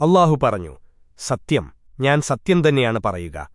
അള്ളാഹു പറഞ്ഞു സത്യം ഞാൻ സത്യം തന്നെയാണ് പറയുക.